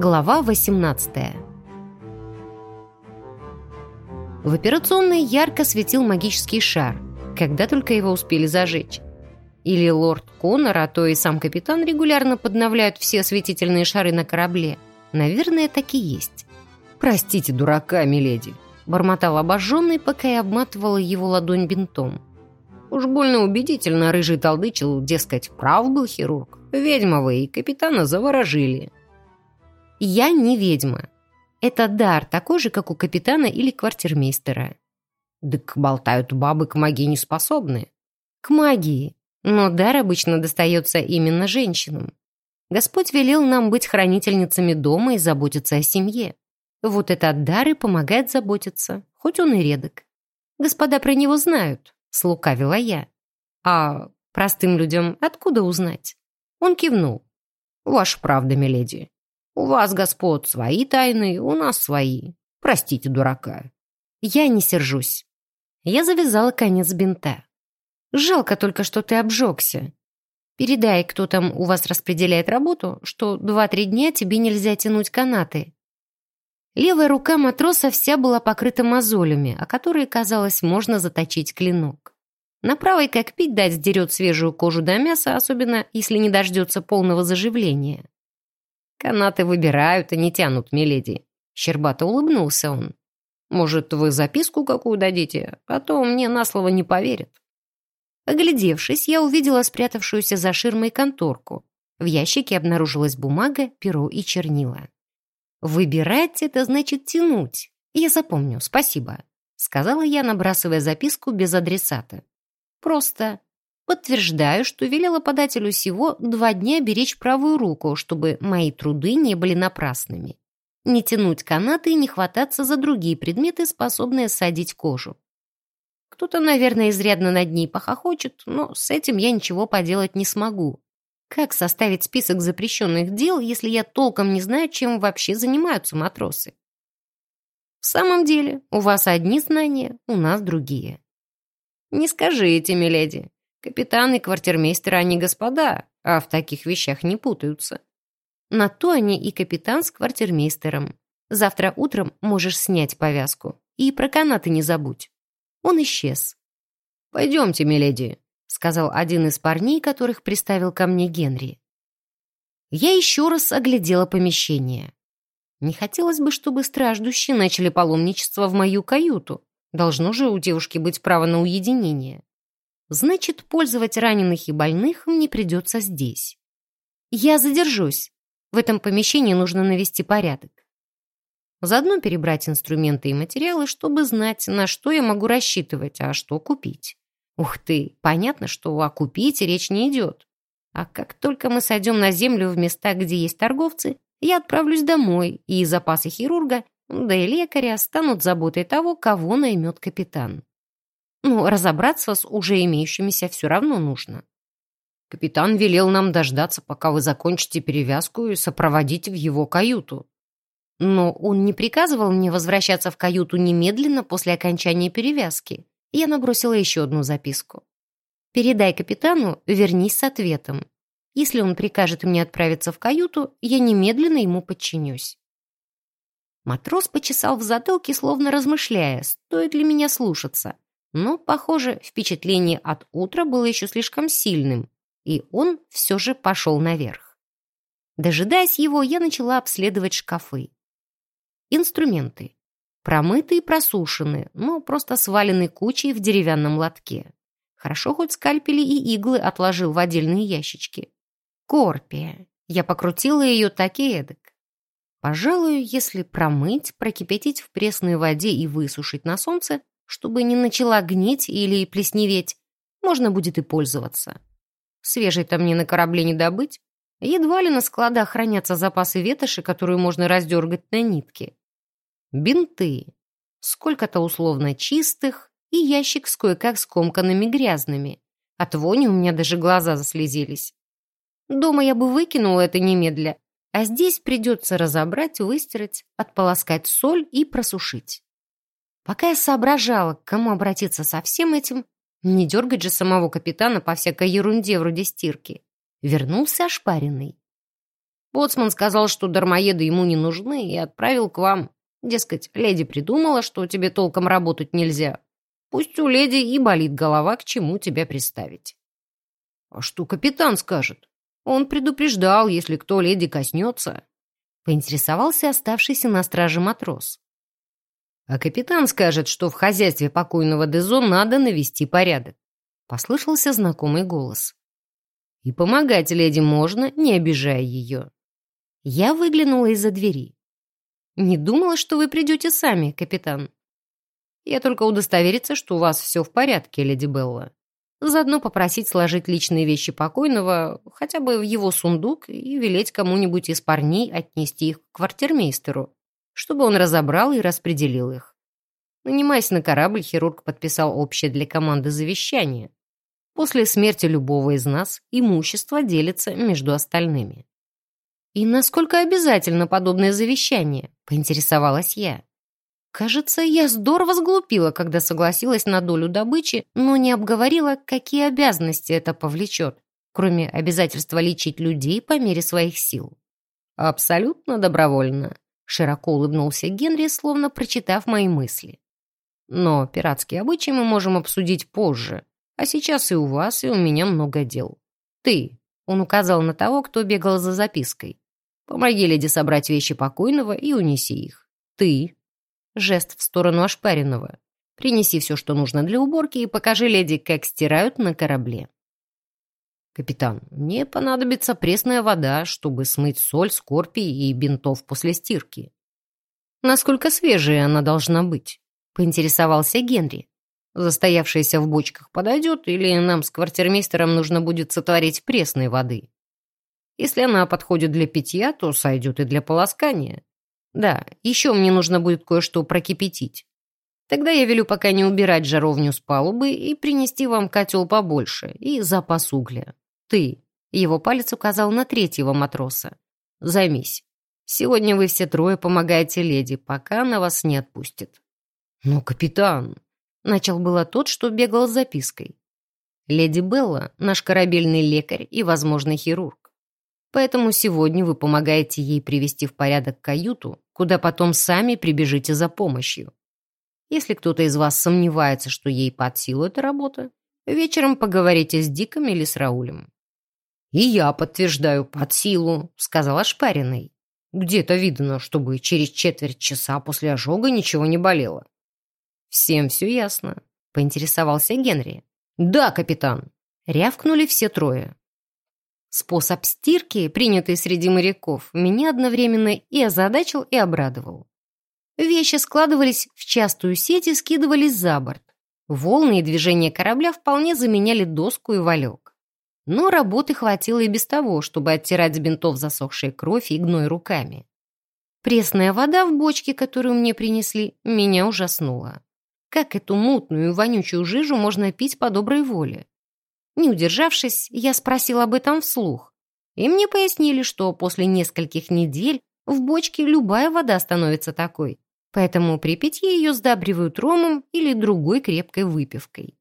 Глава 18 В операционной ярко светил магический шар, когда только его успели зажечь. Или лорд Коннор, а то и сам капитан регулярно подновляют все осветительные шары на корабле. Наверное, так и есть. «Простите, дурака, миледи», — бормотал обожженный, пока я обматывала его ладонь бинтом. Уж больно убедительно рыжий толдычил, дескать, прав был хирург. Ведьма вы и капитана заворожили. Я не ведьма. Это дар такой же, как у капитана или квартирмейстера. Дык болтают бабы к магии не способны. К магии. Но дар обычно достается именно женщинам. Господь велел нам быть хранительницами дома и заботиться о семье. Вот этот дар и помогает заботиться, хоть он и редок. Господа про него знают, слукавила я. А простым людям откуда узнать? Он кивнул. Ваша правда, миледи. У вас, господ, свои тайны, у нас свои. Простите, дурака. Я не сержусь. Я завязала конец бинта. Жалко только, что ты обжегся. Передай, кто там у вас распределяет работу, что два-три дня тебе нельзя тянуть канаты. Левая рука матроса вся была покрыта мозолями, о которые, казалось, можно заточить клинок. На правой, как пить дать, дерет свежую кожу до мяса, особенно если не дождется полного заживления. «Канаты выбирают, а не тянут, миледи», — щербато улыбнулся он. «Может, вы записку какую дадите, а то мне на слово не поверят». Оглядевшись, я увидела спрятавшуюся за ширмой конторку. В ящике обнаружилась бумага, перо и чернила. «Выбирать — это значит тянуть. Я запомню, спасибо», — сказала я, набрасывая записку без адресата. «Просто подтверждаю, что велела подателю всего два дня беречь правую руку, чтобы мои труды не были напрасными. Не тянуть канаты и не хвататься за другие предметы, способные садить кожу. Кто-то, наверное, изрядно над ней похохочет, но с этим я ничего поделать не смогу. Как составить список запрещенных дел, если я толком не знаю, чем вообще занимаются матросы? В самом деле, у вас одни знания, у нас другие. Не скажите, миледи. Капитан и квартирмейстер они господа, а в таких вещах не путаются. На то они и капитан с квартирмейстером. Завтра утром можешь снять повязку. И про канаты не забудь. Он исчез. «Пойдемте, миледи», сказал один из парней, которых приставил ко мне Генри. Я еще раз оглядела помещение. Не хотелось бы, чтобы страждущие начали паломничество в мою каюту. Должно же у девушки быть право на уединение. Значит, пользовать раненых и больных мне придется здесь. Я задержусь. В этом помещении нужно навести порядок. Заодно перебрать инструменты и материалы, чтобы знать, на что я могу рассчитывать, а что купить. Ух ты, понятно, что о купите речь не идет. А как только мы сойдем на землю в места, где есть торговцы, я отправлюсь домой, и запасы хирурга, да и лекаря станут заботой того, кого наймет капитан. Ну, разобраться с уже имеющимися все равно нужно. Капитан велел нам дождаться, пока вы закончите перевязку и сопроводить в его каюту. Но он не приказывал мне возвращаться в каюту немедленно после окончания перевязки. Я набросила еще одну записку. «Передай капитану, вернись с ответом. Если он прикажет мне отправиться в каюту, я немедленно ему подчинюсь». Матрос почесал в затылке, словно размышляя, стоит ли меня слушаться. Но, похоже, впечатление от утра было еще слишком сильным, и он все же пошел наверх. Дожидаясь его, я начала обследовать шкафы. Инструменты. Промытые и просушенные, но просто свалены кучей в деревянном лотке. Хорошо хоть скальпели и иглы отложил в отдельные ящички. Корпия. Я покрутила ее так и эдак. Пожалуй, если промыть, прокипятить в пресной воде и высушить на солнце, чтобы не начала гнить или плесневеть, можно будет и пользоваться. Свежей-то мне на корабле не добыть. Едва ли на складах хранятся запасы ветоши, которую можно раздергать на нитки бинты, сколько-то условно чистых и ящик с кое-как скомканными грязными. От вони у меня даже глаза заслезились. Дома я бы выкинула это немедля, а здесь придется разобрать, выстирать, отполоскать соль и просушить. Пока я соображала, к кому обратиться со всем этим, не дергать же самого капитана по всякой ерунде вроде стирки, вернулся ошпаренный. Боцман сказал, что дармоеды ему не нужны, и отправил к вам. Дескать, леди придумала, что тебе толком работать нельзя. Пусть у леди и болит голова, к чему тебя приставить. А что капитан скажет? Он предупреждал, если кто леди коснется. Поинтересовался оставшийся на страже матрос. А капитан скажет, что в хозяйстве покойного Дезо надо навести порядок. Послышался знакомый голос. И помогать леди можно, не обижая ее. Я выглянула из-за двери. «Не думала, что вы придете сами, капитан. Я только удостовериться, что у вас все в порядке, леди Белла. Заодно попросить сложить личные вещи покойного хотя бы в его сундук и велеть кому-нибудь из парней отнести их к квартирмейстеру, чтобы он разобрал и распределил их. Нанимаясь на корабль, хирург подписал общее для команды завещание. После смерти любого из нас имущество делится между остальными. «И насколько обязательно подобное завещание?» — поинтересовалась я. Кажется, я здорово сглупила, когда согласилась на долю добычи, но не обговорила, какие обязанности это повлечет, кроме обязательства лечить людей по мере своих сил. «Абсолютно добровольно», — широко улыбнулся Генри, словно прочитав мои мысли. «Но пиратские обычаи мы можем обсудить позже, а сейчас и у вас, и у меня много дел. Ты, он указал на того, кто бегал за запиской. Помоги леди собрать вещи покойного и унеси их. Ты. Жест в сторону ошпаренного. Принеси все, что нужно для уборки, и покажи леди, как стирают на корабле. Капитан, мне понадобится пресная вода, чтобы смыть соль, скорпий и бинтов после стирки. Насколько свежая она должна быть? Поинтересовался Генри. Застоявшаяся в бочках подойдет, или нам с квартирмейстером нужно будет сотворить пресной воды? Если она подходит для питья, то сойдет и для полоскания. Да, еще мне нужно будет кое-что прокипятить. Тогда я велю пока не убирать жаровню с палубы и принести вам котел побольше и запас угля. Ты, его палец указал на третьего матроса. Займись. Сегодня вы все трое помогаете леди, пока она вас не отпустит. Ну, капитан, начал было тот, что бегал с запиской. Леди Белла — наш корабельный лекарь и возможный хирург. Поэтому сегодня вы помогаете ей привести в порядок каюту, куда потом сами прибежите за помощью. Если кто-то из вас сомневается, что ей под силу эта работа, вечером поговорите с Диком или с Раулем. «И я подтверждаю, под силу», — сказала Шпариной. «Где-то видно, чтобы через четверть часа после ожога ничего не болело». «Всем все ясно», — поинтересовался Генри. «Да, капитан», — рявкнули все трое. Способ стирки, принятый среди моряков, меня одновременно и озадачил, и обрадовал. Вещи складывались в частую сеть и скидывались за борт. Волны и движения корабля вполне заменяли доску и валек. Но работы хватило и без того, чтобы оттирать с бинтов засохшие кровь и гной руками. Пресная вода в бочке, которую мне принесли, меня ужаснула. Как эту мутную и вонючую жижу можно пить по доброй воле? Не удержавшись, я спросил об этом вслух. И мне пояснили, что после нескольких недель в бочке любая вода становится такой, поэтому при питье ее сдабривают ромом или другой крепкой выпивкой.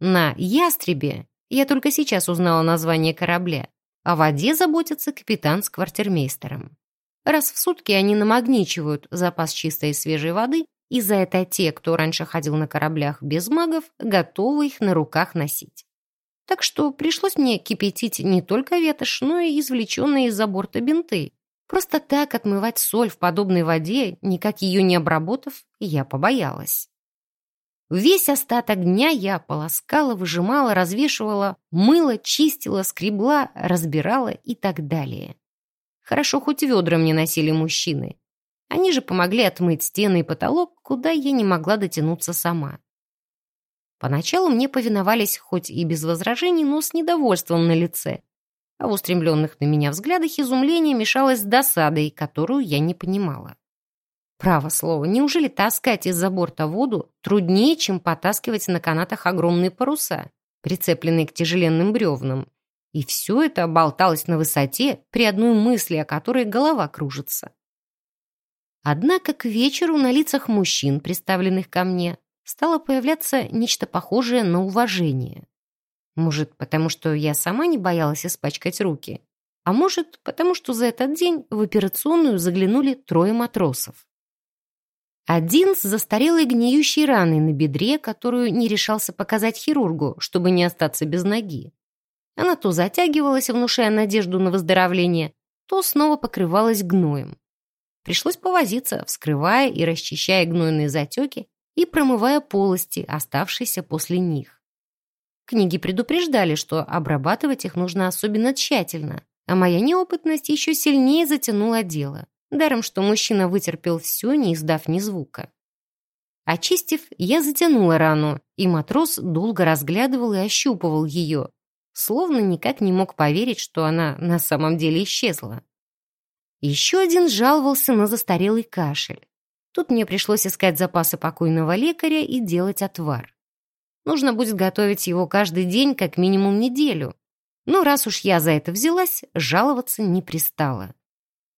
На «Ястребе» я только сейчас узнала название корабля. О воде заботится капитан с квартирмейстером. Раз в сутки они намагничивают запас чистой и свежей воды, и за это те, кто раньше ходил на кораблях без магов, готовы их на руках носить. Так что пришлось мне кипятить не только ветошь, но и извлеченные из-за борта бинты. Просто так отмывать соль в подобной воде, никак ее не обработав, я побоялась. Весь остаток дня я полоскала, выжимала, развешивала, мыла, чистила, скребла, разбирала и так далее. Хорошо, хоть ведра мне носили мужчины. Они же помогли отмыть стены и потолок, куда я не могла дотянуться сама. Поначалу мне повиновались хоть и без возражений, но с недовольством на лице. А в устремленных на меня взглядах изумление мешалось с досадой, которую я не понимала. Право слово, неужели таскать из-за борта воду труднее, чем потаскивать на канатах огромные паруса, прицепленные к тяжеленным бревнам? И все это болталось на высоте при одной мысли, о которой голова кружится. Однако к вечеру на лицах мужчин, представленных ко мне, стало появляться нечто похожее на уважение. Может, потому что я сама не боялась испачкать руки? А может, потому что за этот день в операционную заглянули трое матросов. Один с застарелой гниющей раной на бедре, которую не решался показать хирургу, чтобы не остаться без ноги. Она то затягивалась, внушая надежду на выздоровление, то снова покрывалась гноем. Пришлось повозиться, вскрывая и расчищая гнойные затеки и промывая полости, оставшиеся после них. Книги предупреждали, что обрабатывать их нужно особенно тщательно, а моя неопытность еще сильнее затянула дело. Даром, что мужчина вытерпел все, не издав ни звука. Очистив, я затянула рану, и матрос долго разглядывал и ощупывал ее, словно никак не мог поверить, что она на самом деле исчезла. Еще один жаловался на застарелый кашель. Тут мне пришлось искать запасы покойного лекаря и делать отвар. Нужно будет готовить его каждый день как минимум неделю. Но раз уж я за это взялась, жаловаться не пристала.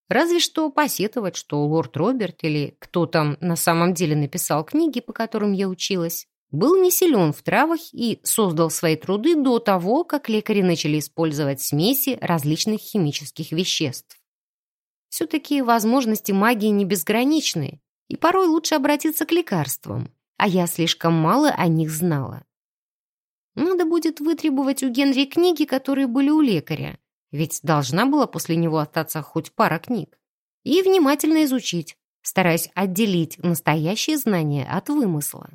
Разве что посетовать, что лорд Роберт или кто там на самом деле написал книги, по которым я училась, был не силен в травах и создал свои труды до того, как лекари начали использовать смеси различных химических веществ. Все-таки возможности магии не безграничны, и порой лучше обратиться к лекарствам, а я слишком мало о них знала. Надо будет вытребовать у Генри книги, которые были у лекаря, ведь должна была после него остаться хоть пара книг, и внимательно изучить, стараясь отделить настоящее знание от вымысла.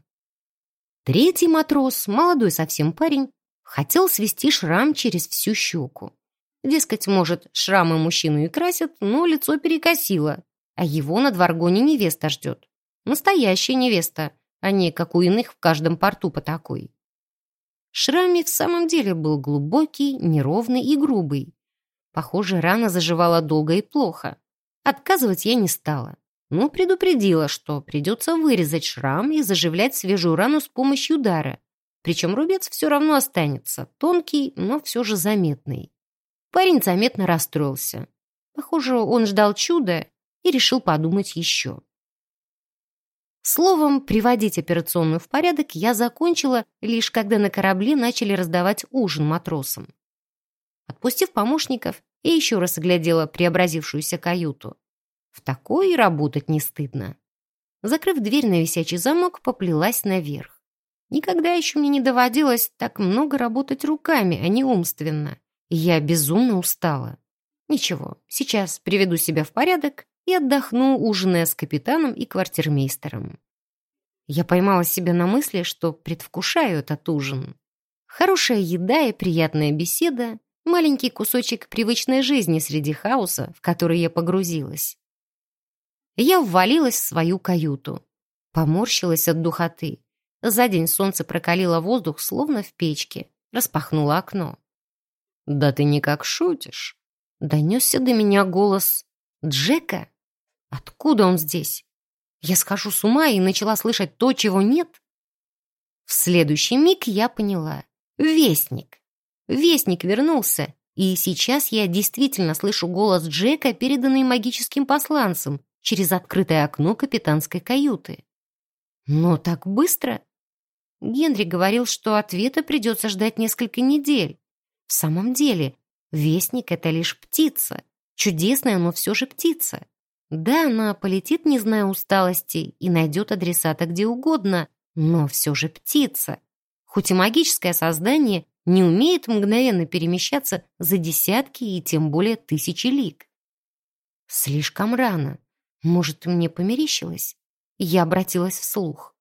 Третий матрос, молодой совсем парень, хотел свести шрам через всю щеку. Дескать, может, шрамы мужчину и красят, но лицо перекосило, а его на дворгоне невеста ждет. Настоящая невеста, а не как у иных в каждом порту по такой. Шраме в самом деле был глубокий, неровный и грубый. Похоже, рана заживала долго и плохо. Отказывать я не стала но предупредила, что придется вырезать шрам и заживлять свежую рану с помощью удара. Причем рубец все равно останется, тонкий, но все же заметный. Парень заметно расстроился. Похоже, он ждал чуда и решил подумать еще. Словом, приводить операционную в порядок я закончила, лишь когда на корабле начали раздавать ужин матросам. Отпустив помощников, я еще раз оглядела преобразившуюся каюту. В такой работать не стыдно. Закрыв дверь на висячий замок, поплелась наверх. Никогда еще мне не доводилось так много работать руками, а не умственно. Я безумно устала. Ничего, сейчас приведу себя в порядок и отдохну, ужиная с капитаном и квартирмейстером. Я поймала себя на мысли, что предвкушаю этот ужин. Хорошая еда и приятная беседа, маленький кусочек привычной жизни среди хаоса, в который я погрузилась я ввалилась в свою каюту. Поморщилась от духоты. За день солнце прокалило воздух, словно в печке. Распахнула окно. «Да ты никак шутишь!» Донесся до меня голос Джека. «Откуда он здесь?» Я схожу с ума и начала слышать то, чего нет. В следующий миг я поняла. Вестник. Вестник вернулся, и сейчас я действительно слышу голос Джека, переданный магическим посланцем, через открытое окно капитанской каюты. Но так быстро? Генри говорил, что ответа придется ждать несколько недель. В самом деле, вестник — это лишь птица. Чудесная, но все же птица. Да, она полетит, не зная усталости, и найдет адресата где угодно, но все же птица. Хоть и магическое создание не умеет мгновенно перемещаться за десятки и тем более тысячи лиг. Слишком рано. Может, мне померещилось? Я обратилась вслух.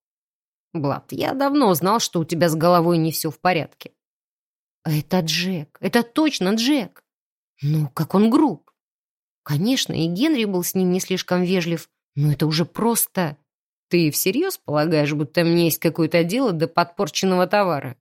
«Блад, я давно знал, что у тебя с головой не все в порядке». «Это Джек. Это точно Джек. Ну, как он груб. Конечно, и Генри был с ним не слишком вежлив, но это уже просто... Ты всерьез полагаешь, будто мне есть какое-то дело до подпорченного товара?